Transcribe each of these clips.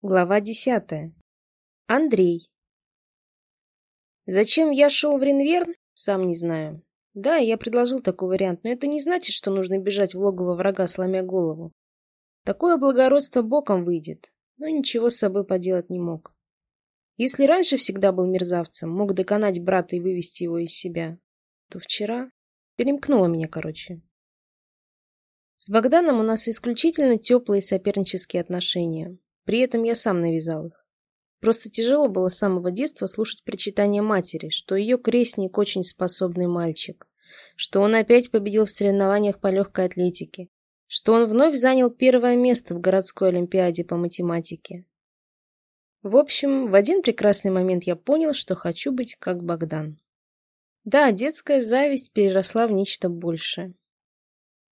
Глава десятая. Андрей. Зачем я шел в Ренверн, сам не знаю. Да, я предложил такой вариант, но это не значит, что нужно бежать в логово врага, сломя голову. Такое благородство боком выйдет, но ничего с собой поделать не мог. Если раньше всегда был мерзавцем, мог доконать брата и вывести его из себя, то вчера перемкнуло меня, короче. С Богданом у нас исключительно теплые сопернические отношения. При этом я сам навязал их. Просто тяжело было с самого детства слушать причитания матери, что ее крестник очень способный мальчик, что он опять победил в соревнованиях по легкой атлетике, что он вновь занял первое место в городской олимпиаде по математике. В общем, в один прекрасный момент я понял, что хочу быть как Богдан. Да, детская зависть переросла в нечто большее.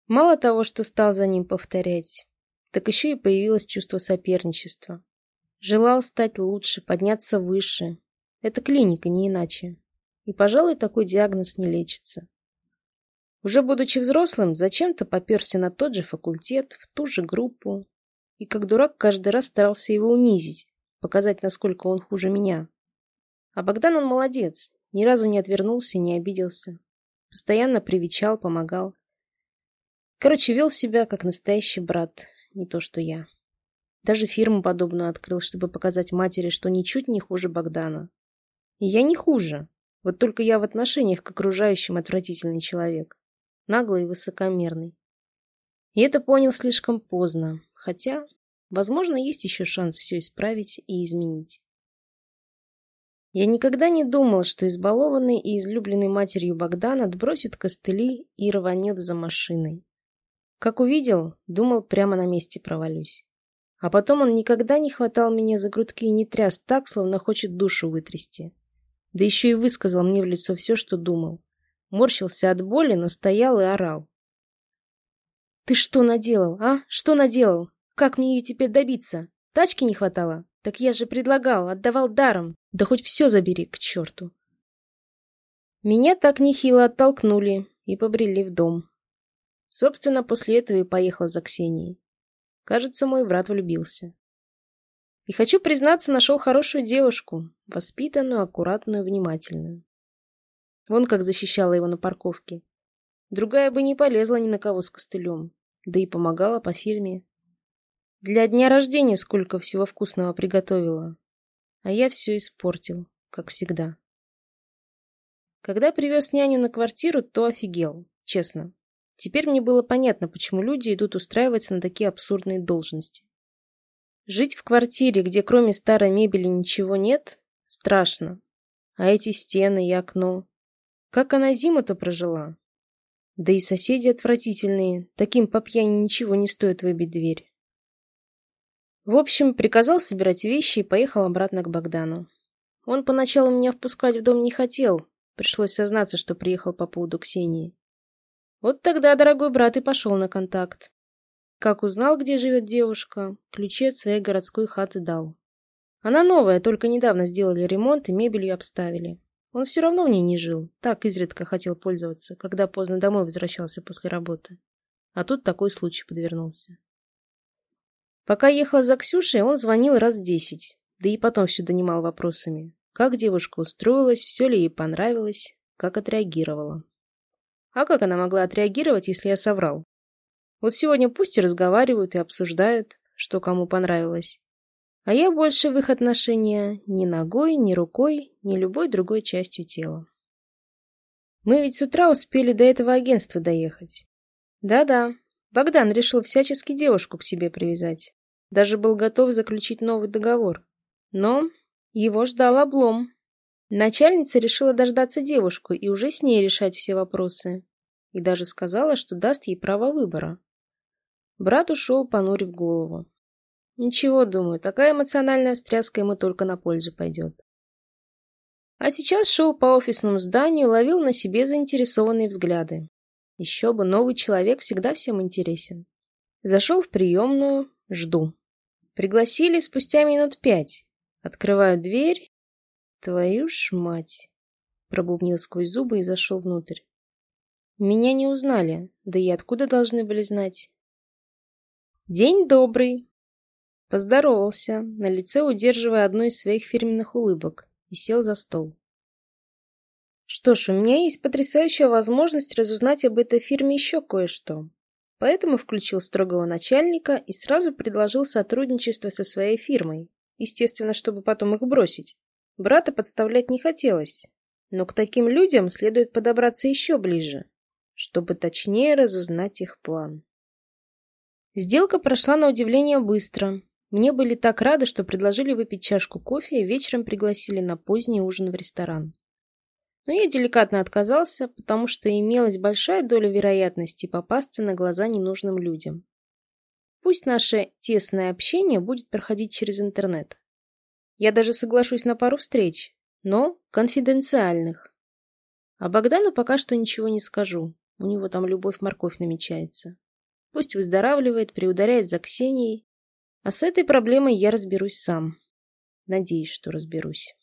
Мало того, что стал за ним повторять, так еще и появилось чувство соперничества. Желал стать лучше, подняться выше. Это клиника, не иначе. И, пожалуй, такой диагноз не лечится. Уже будучи взрослым, зачем-то поперся на тот же факультет, в ту же группу. И как дурак каждый раз старался его унизить, показать, насколько он хуже меня. А Богдан он молодец, ни разу не отвернулся, не обиделся. Постоянно привечал, помогал. Короче, вел себя как настоящий брат, не то что я. Даже фирму подобную открыл, чтобы показать матери, что ничуть не хуже Богдана. И я не хуже. Вот только я в отношениях к окружающим отвратительный человек. Наглый и высокомерный. И это понял слишком поздно. Хотя, возможно, есть еще шанс все исправить и изменить. Я никогда не думал, что избалованный и излюбленный матерью Богдан отбросит костыли и рванет за машиной. Как увидел, думал, прямо на месте провалюсь. А потом он никогда не хватал меня за грудки и не тряс так, словно хочет душу вытрясти. Да еще и высказал мне в лицо все, что думал. Морщился от боли, но стоял и орал. «Ты что наделал, а? Что наделал? Как мне ее теперь добиться? Тачки не хватало? Так я же предлагал, отдавал даром. Да хоть все забери, к черту!» Меня так нехило оттолкнули и побрели в дом. Собственно, после этого и поехал за Ксенией. Кажется, мой брат влюбился. И хочу признаться, нашел хорошую девушку, воспитанную, аккуратную, внимательную. Вон как защищала его на парковке. Другая бы не полезла ни на кого с костылем, да и помогала по фирме. Для дня рождения сколько всего вкусного приготовила. А я все испортил, как всегда. Когда привез няню на квартиру, то офигел, честно. Теперь мне было понятно, почему люди идут устраиваться на такие абсурдные должности. Жить в квартире, где кроме старой мебели ничего нет, страшно. А эти стены и окно... Как она зиму-то прожила? Да и соседи отвратительные, таким по пьяни ничего не стоит выбить дверь. В общем, приказал собирать вещи и поехал обратно к Богдану. Он поначалу меня впускать в дом не хотел, пришлось сознаться, что приехал по поводу Ксении. Вот тогда дорогой брат и пошел на контакт. Как узнал, где живет девушка, ключи от своей городской хаты дал. Она новая, только недавно сделали ремонт и мебелью обставили. Он все равно в ней не жил, так изредка хотел пользоваться, когда поздно домой возвращался после работы. А тут такой случай подвернулся. Пока ехала за Ксюшей, он звонил раз десять, да и потом все донимал вопросами. Как девушка устроилась, все ли ей понравилось, как отреагировала. А как она могла отреагировать, если я соврал? Вот сегодня пусть и разговаривают, и обсуждают, что кому понравилось. А я больше в их отношения ни ногой, ни рукой, ни любой другой частью тела. Мы ведь с утра успели до этого агентства доехать. Да-да, Богдан решил всячески девушку к себе привязать. Даже был готов заключить новый договор. Но его ждал облом. Начальница решила дождаться девушку и уже с ней решать все вопросы. И даже сказала, что даст ей право выбора. Брат ушел, понурив голову. Ничего, думаю, такая эмоциональная встряска ему только на пользу пойдет. А сейчас шел по офисному зданию, ловил на себе заинтересованные взгляды. Еще бы, новый человек всегда всем интересен. Зашел в приемную, жду. Пригласили спустя минут пять. Открываю дверь, «Твою ж мать!» Пробубнил сквозь зубы и зашел внутрь. Меня не узнали, да и откуда должны были знать? «День добрый!» Поздоровался, на лице удерживая одну из своих фирменных улыбок, и сел за стол. Что ж, у меня есть потрясающая возможность разузнать об этой фирме еще кое-что. Поэтому включил строгого начальника и сразу предложил сотрудничество со своей фирмой. Естественно, чтобы потом их бросить. Брата подставлять не хотелось. Но к таким людям следует подобраться еще ближе, чтобы точнее разузнать их план. Сделка прошла на удивление быстро. Мне были так рады, что предложили выпить чашку кофе и вечером пригласили на поздний ужин в ресторан. Но я деликатно отказался, потому что имелась большая доля вероятности попасться на глаза ненужным людям. Пусть наше тесное общение будет проходить через интернет. Я даже соглашусь на пару встреч, но конфиденциальных. А Богдану пока что ничего не скажу. У него там любовь-морковь намечается. Пусть выздоравливает, приударяет за Ксенией, а с этой проблемой я разберусь сам. Надеюсь, что разберусь.